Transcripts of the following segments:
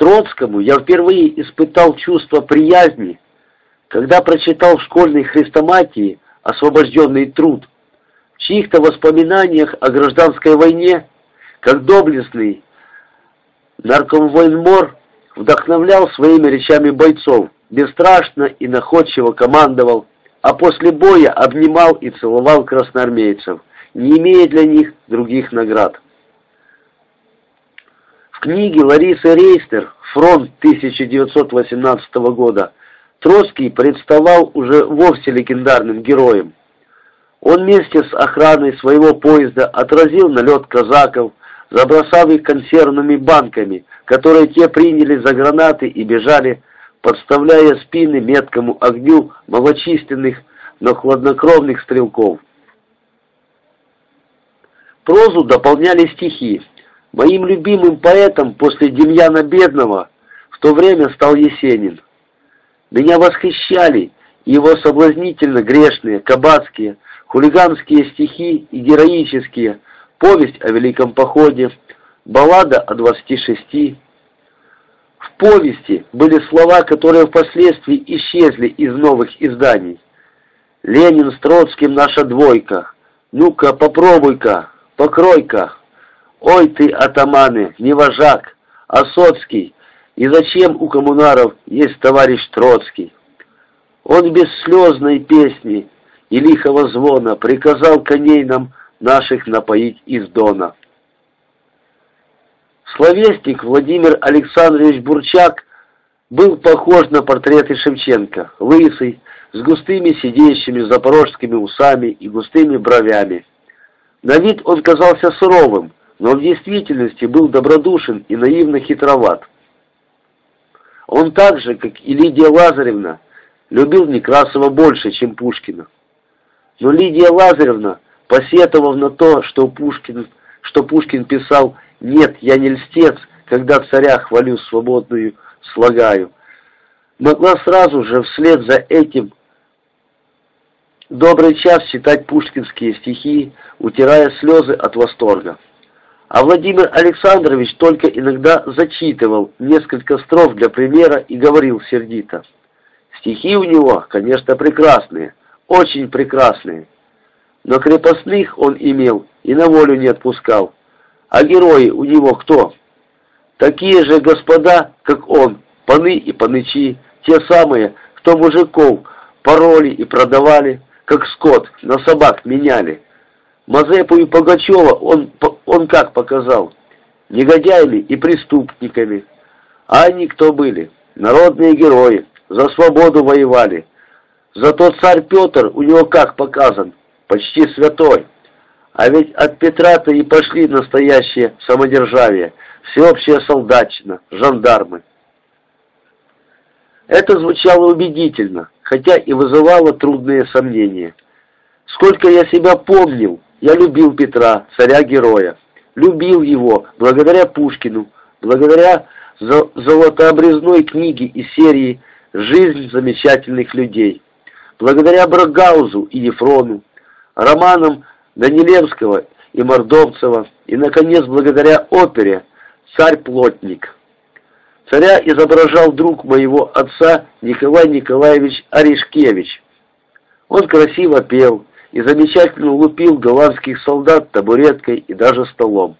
Троцкому я впервые испытал чувство приязни, когда прочитал в школьной хрестоматии «Освобожденный труд», в чьих-то воспоминаниях о гражданской войне, как доблестный наркомвоенмор вдохновлял своими речами бойцов, бесстрашно и находчиво командовал, а после боя обнимал и целовал красноармейцев, не имея для них других наград. В книге Ларисы Рейстер «Фронт 1918 года» Троцкий представал уже вовсе легендарным героем. Он вместе с охраной своего поезда отразил налет казаков, забросав их консервными банками, которые те приняли за гранаты и бежали, подставляя спины меткому огню малочисленных, но хладнокровных стрелков. Прозу дополняли стихи, Моим любимым поэтом после Демьяна Бедного в то время стал Есенин. Меня восхищали его соблазнительно грешные, кабацкие, хулиганские стихи и героические, повесть о Великом Походе, баллада о 26. В повести были слова, которые впоследствии исчезли из новых изданий. «Ленин с Троцким наша двойка, ну-ка попробуй-ка, покрой-ка». Ой ты, атаманы, не вожак, а Соцкий, и зачем у коммунаров есть товарищ Троцкий? Он без слезной песни и лихого звона приказал коней нам наших напоить из дона. Словесник Владимир Александрович Бурчак был похож на портреты Шевченко, лысый, с густыми сидящими запорожскими усами и густыми бровями. На вид он казался суровым, но в действительности был добродушен и наивно хитроват. Он так же, как и Лидия Лазаревна, любил Некрасова больше, чем Пушкина. Но Лидия Лазаревна, посетовав на то, что Пушкин, что Пушкин писал «Нет, я не льстец, когда царя хвалю свободную слагаю», могла сразу же вслед за этим добрый час читать пушкинские стихи, утирая слезы от восторга. А Владимир Александрович только иногда зачитывал несколько строф для примера и говорил сердито. Стихи у него, конечно, прекрасные, очень прекрасные. Но крепостных он имел и на волю не отпускал. А герои у него кто? Такие же господа, как он, паны и панычи, те самые, кто мужиков пароли и продавали, как скот, на собак меняли. Мазепу и Пугачева он, он как показал? Негодяями и преступниками. А они кто были? Народные герои, за свободу воевали. Зато царь Петр у него как показан? Почти святой. А ведь от Петра-то и пошли настоящее самодержавие, всеобщая солдатчина, жандармы. Это звучало убедительно, хотя и вызывало трудные сомнения. Сколько я себя помнил, я любил Петра, царя-героя. Любил его благодаря Пушкину, благодаря золотообрезной книге из серии «Жизнь замечательных людей», благодаря Брагаузу и Ефрону, романам Данилевского и Мордовцева и, наконец, благодаря опере «Царь-плотник». Царя изображал друг моего отца Николай Николаевич Орешкевич. Он красиво пел, и замечательно лупил голландских солдат табуреткой и даже столом.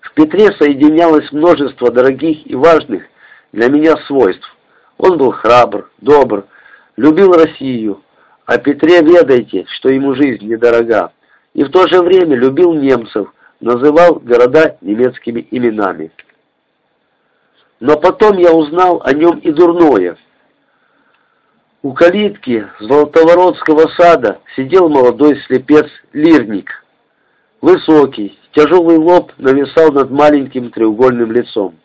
В Петре соединялось множество дорогих и важных для меня свойств. Он был храбр, добр, любил Россию, а Петре ведайте, что ему жизнь недорога, и в то же время любил немцев, называл города немецкими именами. Но потом я узнал о нем и дурное – у калитки Золотовородского сада сидел молодой слепец Лирник. Высокий, тяжелый лоб нависал над маленьким треугольным лицом.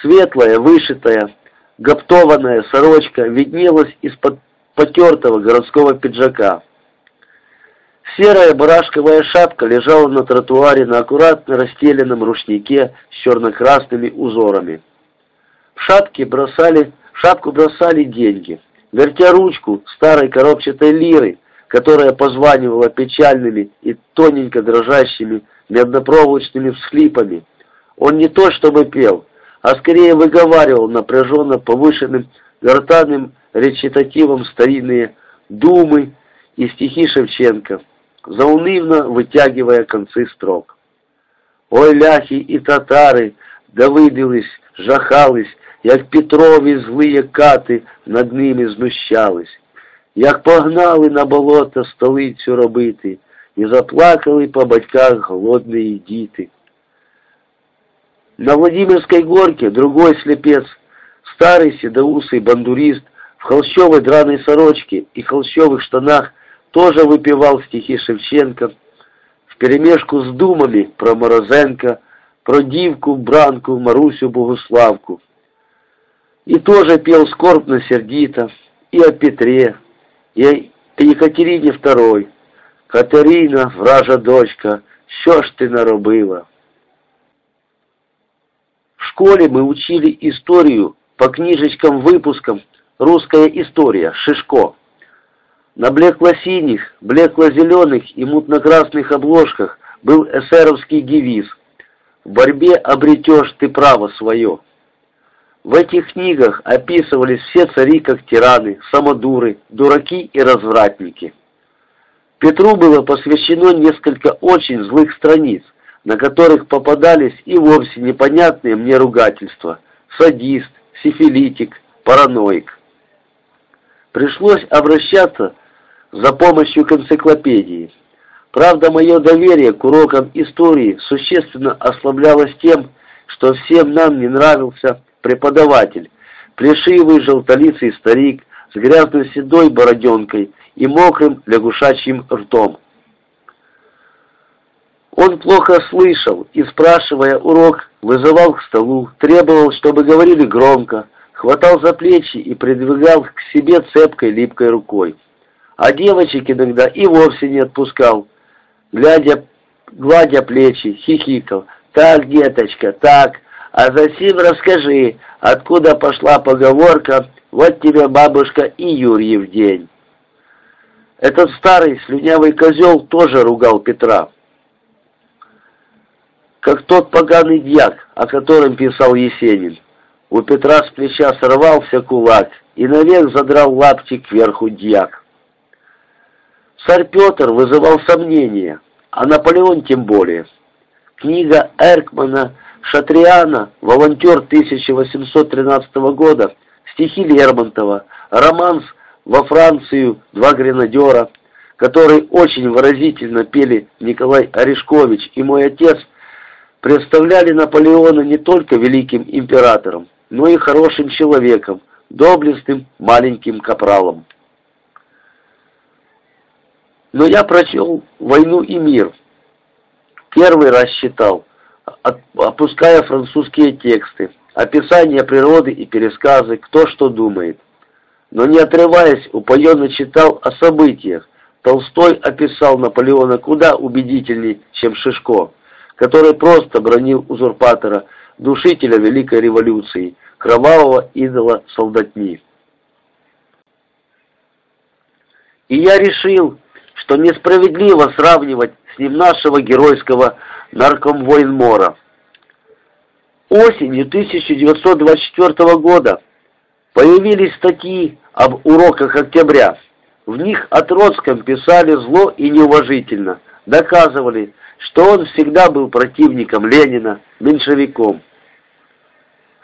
Светлая, вышитая, гаптованная сорочка виднелась из-под потертого городского пиджака. Серая барашковая шапка лежала на тротуаре на аккуратно расстеленном рушнике с черно-красными узорами. В шапке бросали, шапку бросали деньги – Вертя ручку старой коробчатой лиры, которая позванивала печальными и тоненько дрожащими меднопроволочными всхлипами, он не то чтобы пел, а скорее выговаривал напряженно повышенным гортанным речитативом старинные думы и стихи Шевченко, заунывно вытягивая концы строк. Ой, ляхи и татари, да вибились, жахались, як Петрові злые кати над ними знущались, як погнали на болото столицю робити, і заплакали по батьках голодні діти. На Владимирской горке другой слепец, старый седоусый бандурист, в холщовой драной сорочке и холщовых штанах тоже выпивал стихи Шевченко, вперемешку с думами про Морозенко, про дивку, Бранку, Марусю Богуславку. И тоже пел скорбно-сердито и о Петре, и о Екатерине II. Катерина, вража дочка, що ж ти наробила? В школе мы учили историю по книжечкам выпускам «Русская история» Шишко. На блекло-синих, блекло-зеленых и мутно-красных обложках был эсеровский девиз «В борьбе обретешь ты право свое». В этих книгах описывались все цари как тираны, самодуры, дураки и развратники. Петру было посвящено несколько очень злых страниц, на которых попадались и вовсе непонятные мне ругательства «садист», «сифилитик», «параноик». Пришлось обращаться за помощью к энциклопедии. Правда, мое доверие к урокам истории существенно ослаблялось тем, что всем нам не нравился преподаватель, плешивый желтолицый старик с грязной седой бороденкой и мокрым лягушачьим ртом. Он плохо слышал и, спрашивая урок, вызывал к столу, требовал, чтобы говорили громко, хватал за плечи и придвигал к себе цепкой липкой рукой. А девочек иногда и вовсе не отпускал, глядя, гладя плечи, хихикал. «Так, деточка, так, а затем расскажи, откуда пошла поговорка «Вот тебе, бабушка, и Юрьев день». Этот старый слюнявый козел тоже ругал Петра. Как тот поганый дьяк, о котором писал Есенин. У Петра с плеча сорвался кулак и навек задрал лапти кверху дьяк. Царь Петр вызывал сомнения, а Наполеон тем более. Книга Эркмана «Шатриана», «Волонтер» 1813 года, стихи Лермонтова, романс во Францию два гренадера, которые очень выразительно пели Николай Орешкович и мой отец, представляли Наполеона не только великим императором, но и хорошим человеком, доблестным маленьким капралом. Но я прочел «Войну и мир». Первый раз читал, опуская французские тексты, описание природы и пересказы, кто что думает но не отрываясь, упоенно читал о событиях. Толстой описал Наполеона куда убедительней, чем Шишко, который просто бронил узурпатора, душителя Великой революции, кровавого идола солдатни. И я решил, что несправедливо сравнивать с ним нашего геройского наркомвоенмора. Осенью 1924 года Появились статьи об уроках октября. В них о Троцком писали зло и неуважительно, доказывали, что он всегда был противником Ленина, меньшевиком.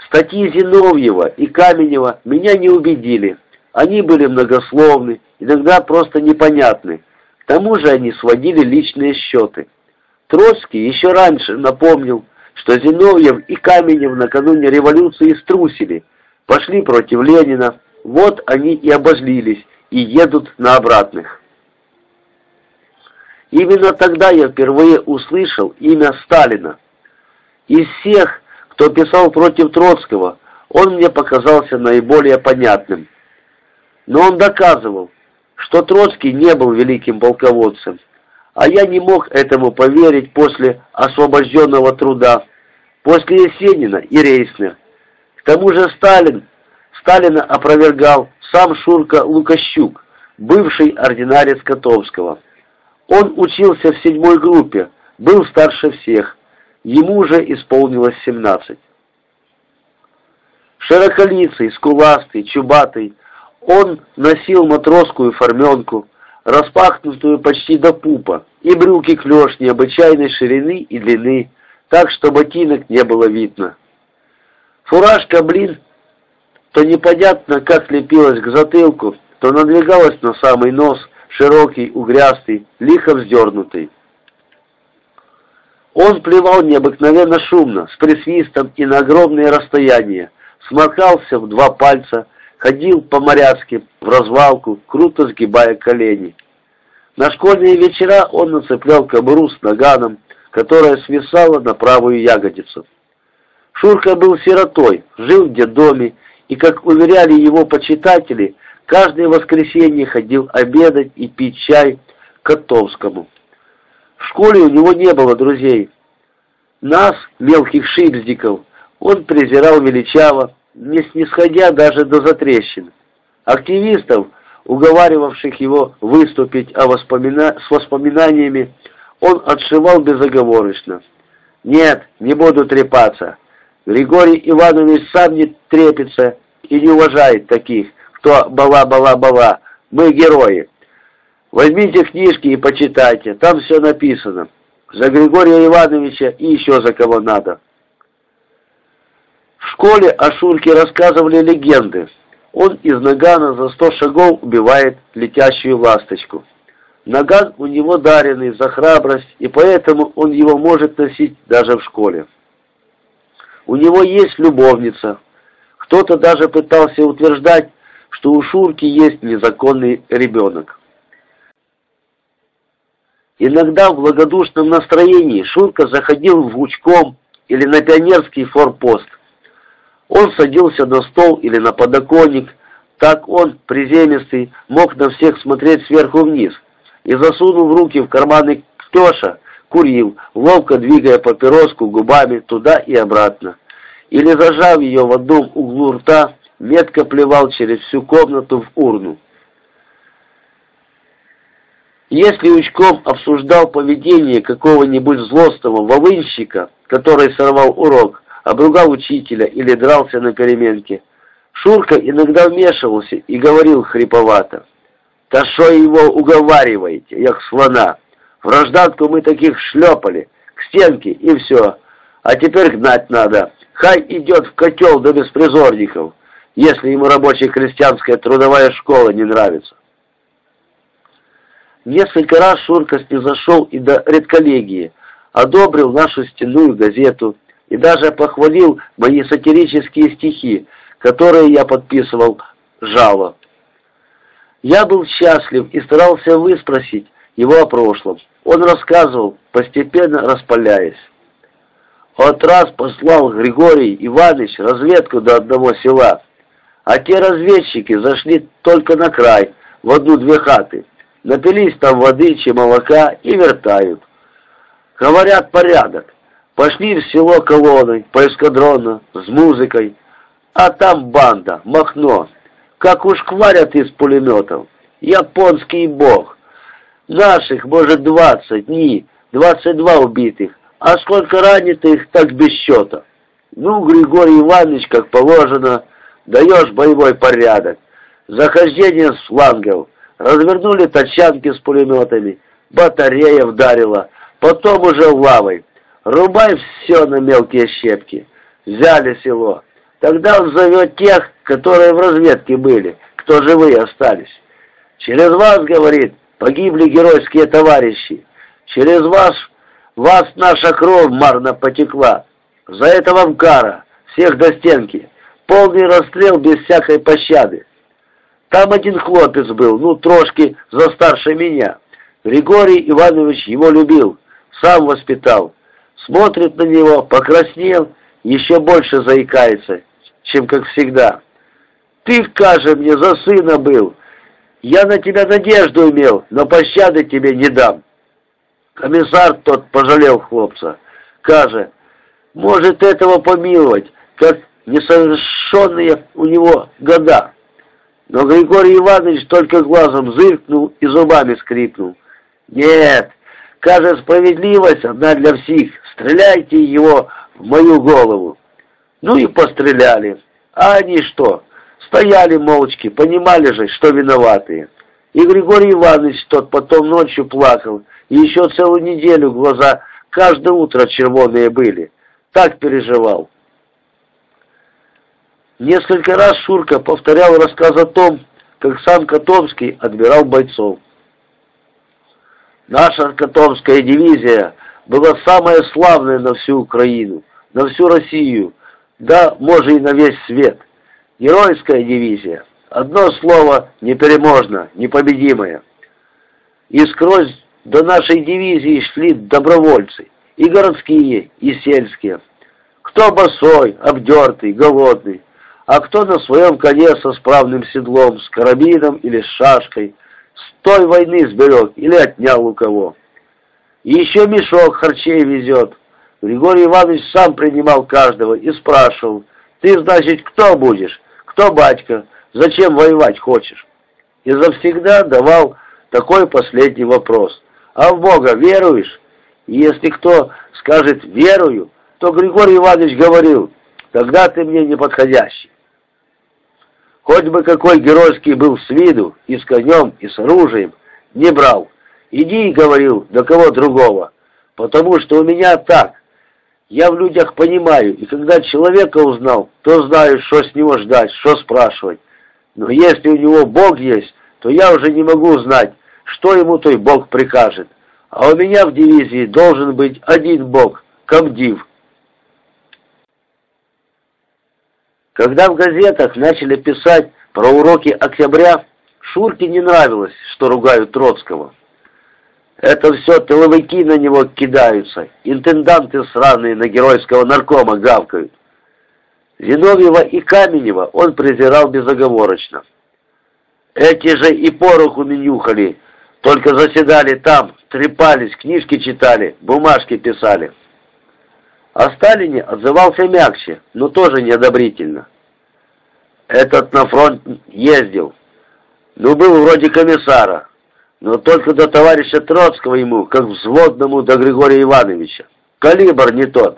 Статьи Зиновьева и Каменева меня не убедили. Они были многословны, иногда просто непонятны. К тому же они сводили личные счеты. Троцкий еще раньше напомнил, что Зиновьев и Каменев накануне революции струсили – пошли против Ленина, вот они и обозлились и едут на обратных. Именно тогда я впервые услышал имя Сталина. Из всех, кто писал против Троцкого, он мне показался наиболее понятным. Но он доказывал, что Троцкий не был великим полководцем, а я не мог этому поверить после освобожденного труда, после Есенина и Рейснер. К тому же Сталин, Сталина опровергал сам Шурка Лукащук, бывший ординарец Котовского. Он учился в седьмой группе, был старше всех, ему уже исполнилось 17. Широколицый, скуластый, чубатый, он носил матросскую форменку, распахнутую почти до пупа, и брюки клеш необычайной ширины и длины, так что ботинок не было видно. Фуражка, блин, то непонятно как лепилась к затылку, то надвигалась на самый нос, широкий, угрястый, лихо вздернутый. Он плевал необыкновенно шумно, с присвистом и на огромные расстояния, сморкался в два пальца, ходил по-моряцки в развалку, круто сгибая колени. На школьные вечера он нацеплял кобуру с наганом, которая свисала на правую ягодицу. Шурка был сиротой, жил в детдоме, и, как уверяли его почитатели, каждое воскресенье ходил обедать и пить чай к Котовскому. В школе у него не было друзей. Нас, мелких шипздиков, он презирал величаво, не снисходя даже до затрещин. Активистов, уговаривавших его выступить о воспомина... с воспоминаниями, он отшивал безоговорочно. «Нет, не буду трепаться. Григорий Иванович сам не трепится и не уважает таких, кто бала-бала-бала. Мы герои. Возьмите книжки и почитайте, там все написано. За Григория Ивановича и еще за кого надо». В школе о Шурке рассказывали легенды. Он из нагана за сто шагов убивает летящую ласточку. Наган у него даренный за храбрость, и поэтому он его может носить даже в школе. У него есть любовница. Кто-то даже пытался утверждать, что у Шурки есть незаконный ребенок. Иногда в благодушном настроении Шурка заходил в Лучком или на пионерский форпост – он садился на стол или на подоконник, так он, приземистый, мог на всех смотреть сверху вниз, и, засунув руки в карманы Ктеша, курил, ловко двигая папироску губами туда и обратно. Или, зажав ее в одном углу рта, метко плевал через всю комнату в урну. Если Учком обсуждал поведение какого-нибудь злостного волынщика, который сорвал урок, обругал учителя или дрался на переменке. Шурка иногда вмешивался и говорил хриповато. «Да шо его уговариваете, як слона? В рожданку мы таких шлепали, к стенке и все. А теперь гнать надо. Хай идет в котел до беспризорников, если ему рабочая крестьянская трудовая школа не нравится». Несколько раз Шурка снизошел и до редколлегии, одобрил нашу стенную газету, и даже похвалил мои сатирические стихи, которые я подписывал жало. Я был счастлив и старался выспросить его о прошлом. Он рассказывал, постепенно распаляясь. Вот раз послал Григорий Иванович разведку до одного села, а те разведчики зашли только на край, в одну-две хаты, напились там воды, че молока и вертают. Говорят, порядок. Пошли в село колонной, по эскадрону, с музыкой. А там банда, Махно. Как уж кварят из пулеметов. Японский бог. Наших, может, двадцать, ни, двадцать два убитых. А сколько ранитых, так без счета. Ну, Григорий Иванович, как положено, даешь боевой порядок. Захождение с флангов. Развернули тачанки с пулеметами. Батарея вдарила. Потом уже лавой. Рубай все на мелкие щепки. Взяли село. Тогда он зовет тех, которые в разведке были, кто живые остались. Через вас, говорит, погибли геройские товарищи. Через вас, вас наша кровь марно потекла. За это вам кара, всех до стенки. Полный расстрел без всякой пощады. Там один хлопец был, ну, трошки за старше меня. Григорий Иванович его любил, сам воспитал. Смотрит на него, покраснел, еще больше заикается, чем как всегда. «Ты, каже, мне за сына был. Я на тебя надежду имел, но пощады тебе не дам». Комиссар тот пожалел хлопца. Каже, может этого помиловать, как несовершенные у него года. Но Григорий Иванович только глазом зыркнул и зубами скрипнул. «Нет, Каже, справедливость одна для всех. Стреляйте его в мою голову. Ну и постреляли. А они что? Стояли молчки, понимали же, что виноватые. И Григорий Иванович тот потом ночью плакал, и еще целую неделю глаза каждое утро червоные были. Так переживал. Несколько раз Шурка повторял рассказ о том, как сам Котомский отбирал бойцов. Наша Котомская дивизия была самая славная на всю Украину, на всю Россию, да, может, и на весь свет. Геройская дивизия. Одно слово непереможно, непобедимое. И сквозь до нашей дивизии шли добровольцы, и городские, и сельские. Кто босой, обдертый, голодный, а кто на своем коне со справным седлом, с карабином или с шашкой, с той войны сберег или отнял у кого. И еще мешок харчей везет. Григорий Иванович сам принимал каждого и спрашивал, «Ты, значит, кто будешь? Кто батька? Зачем воевать хочешь?» И завсегда давал такой последний вопрос. «А в Бога веруешь?» И если кто скажет «верую», то Григорий Иванович говорил, «Тогда ты мне не подходящий». Хоть бы какой геройский был с виду, и с конем, и с оружием, не брал. Иди, говорил, до кого другого, потому что у меня так. Я в людях понимаю, и когда человека узнал, то знаю, что с него ждать, что спрашивать. Но если у него Бог есть, то я уже не могу знать, что ему той Бог прикажет. А у меня в дивизии должен быть один Бог, комдив. Когда в газетах начали писать про уроки октября, Шурке не нравилось, что ругают Троцкого. Это все тыловики на него кидаются, интенданты сраные на геройского наркома гавкают. Зиновьева и Каменева он презирал безоговорочно. Эти же и пороху не нюхали, только заседали там, трепались, книжки читали, бумажки писали. О Сталине отзывался мягче, но тоже неодобрительно. Этот на фронт ездил. Ну, был вроде комиссара, но только до товарища Троцкого ему, как взводному до Григория Ивановича. Калибр не тот.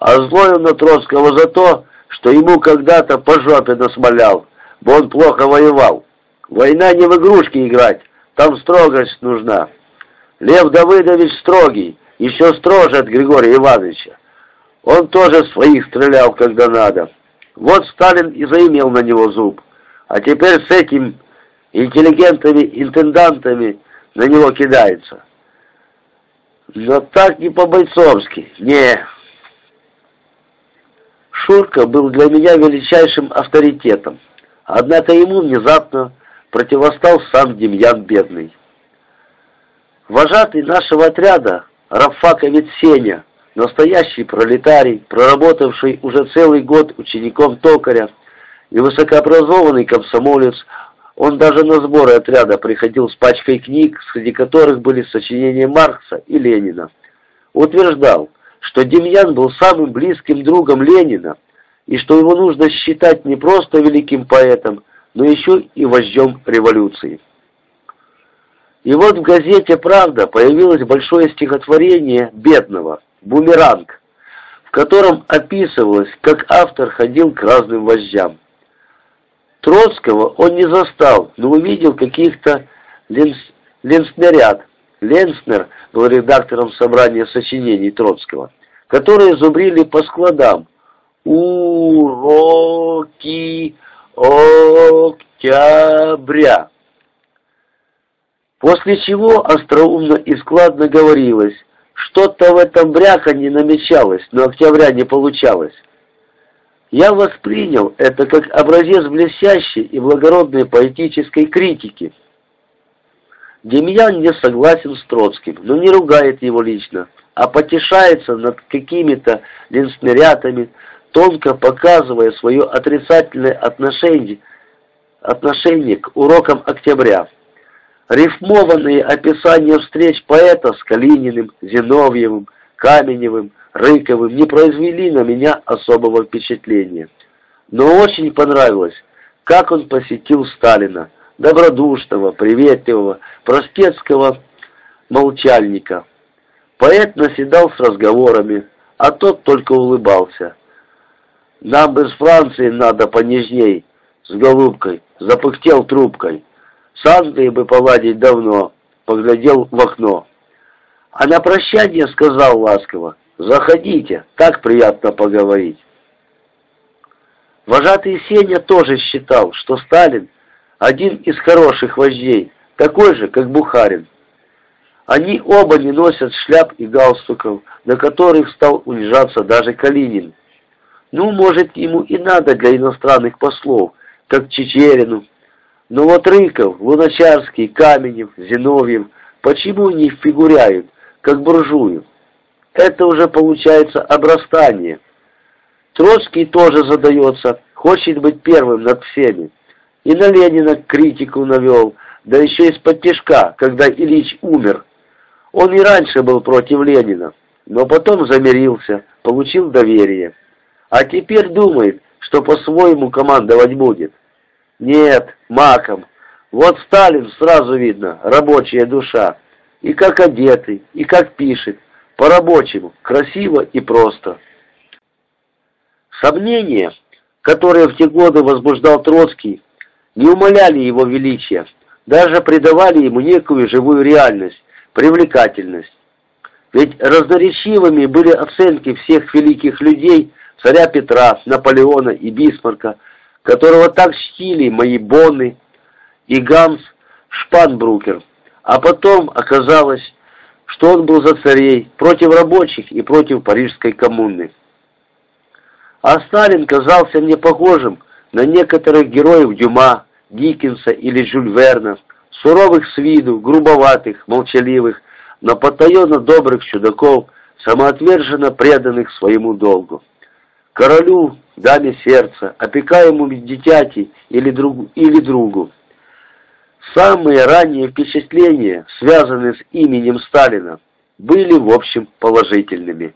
А злой он на Троцкого за то, что ему когда-то по жопе насмолял, бо он плохо воевал. Война не в игрушки играть, там строгость нужна. Лев Давыдович строгий, еще строже от Григория Ивановича. Он тоже своих стрелял, когда надо. Вот Сталин и заимел на него зуб. А теперь с этим интеллигентами-интендантами на него кидается. Но так не по-бойцовски, не. Шурка был для меня величайшим авторитетом, однако ему внезапно противостал сам Демьян Бедный. Вожатый нашего отряда, Рафаковец Сеня, Настоящий пролетарий, проработавший уже целый год учеником токаря и высокообразованный комсомолец, он даже на сборы отряда приходил с пачкой книг, среди которых были сочинения Маркса и Ленина. Утверждал, что Демьян был самым близким другом Ленина, и что его нужно считать не просто великим поэтом, но еще и вождем революции. И вот в газете «Правда» появилось большое стихотворение Бедного «Бумеранг», в котором описывалось, как автор ходил к разным вождям. Троцкого он не застал, но увидел каких-то ленс... ленснерят. Ленснер был редактором собрания сочинений Троцкого, которые зубрили по складам «Уроки октября». После чего остроумно и складно говорилось что-то в этом бряканье намечалось, но октября не получалось. Я воспринял это как образец блестящей и благородной поэтической критики. Демьян не согласен с Троцким, но не ругает его лично, а потешается над какими-то ленснерятами, тонко показывая свое отрицательное отношение, отношение к урокам октября. Рифмованные описания встреч поэта с Калининым, Зиновьевым, Каменевым, Рыковым не произвели на меня особого впечатления. Но очень понравилось, как он посетил Сталина, добродушного, приветливого, простецкого молчальника. Поэт наседал с разговорами, а тот только улыбался. Нам бы с Францией надо понежней, с голубкой, запыхтел трубкой. С Англией бы поладить давно, поглядел в окно. А на прощание сказал ласково, заходите, так приятно поговорить. Вожатый Сеня тоже считал, что Сталин один из хороших вождей, такой же, как Бухарин. Они оба не носят шляп и галстуков, на которых стал унижаться даже Калинин. Ну, может, ему и надо для иностранных послов, как Чечерину. Но вот Рыков, Луначарский, Каменев, Зиновьев почему не фигуряют, как буржуи? Это уже получается обрастание. Троцкий тоже задается, хочет быть первым над всеми. И на Ленина критику навел, да еще из-под тяжка, когда Ильич умер. Он и раньше был против Ленина, но потом замирился, получил доверие. А теперь думает, что по-своему командовать будет. Нет, маком. Вот Сталин сразу видно, рабочая душа. И как одетый, и как пишет. По-рабочему, красиво и просто. Сомнения, которые в те годы возбуждал Троцкий, не умаляли его величия, даже придавали ему некую живую реальность, привлекательность. Ведь разноречивыми были оценки всех великих людей, царя Петра, Наполеона и Бисмарка, которого так чтили мои Бонны и Ганс Шпанбрукер. А потом оказалось, что он был за царей, против рабочих и против парижской коммуны. А Сталин казался мне похожим на некоторых героев Дюма, Диккенса или Жюль Верна, суровых с виду, грубоватых, молчаливых, но потаенно добрых чудаков, самоотверженно преданных своему долгу. Королю, даме сердца, опекаемому дитяти или другу, или другу. Самые ранние впечатления, связанные с именем Сталина, были в общем положительными.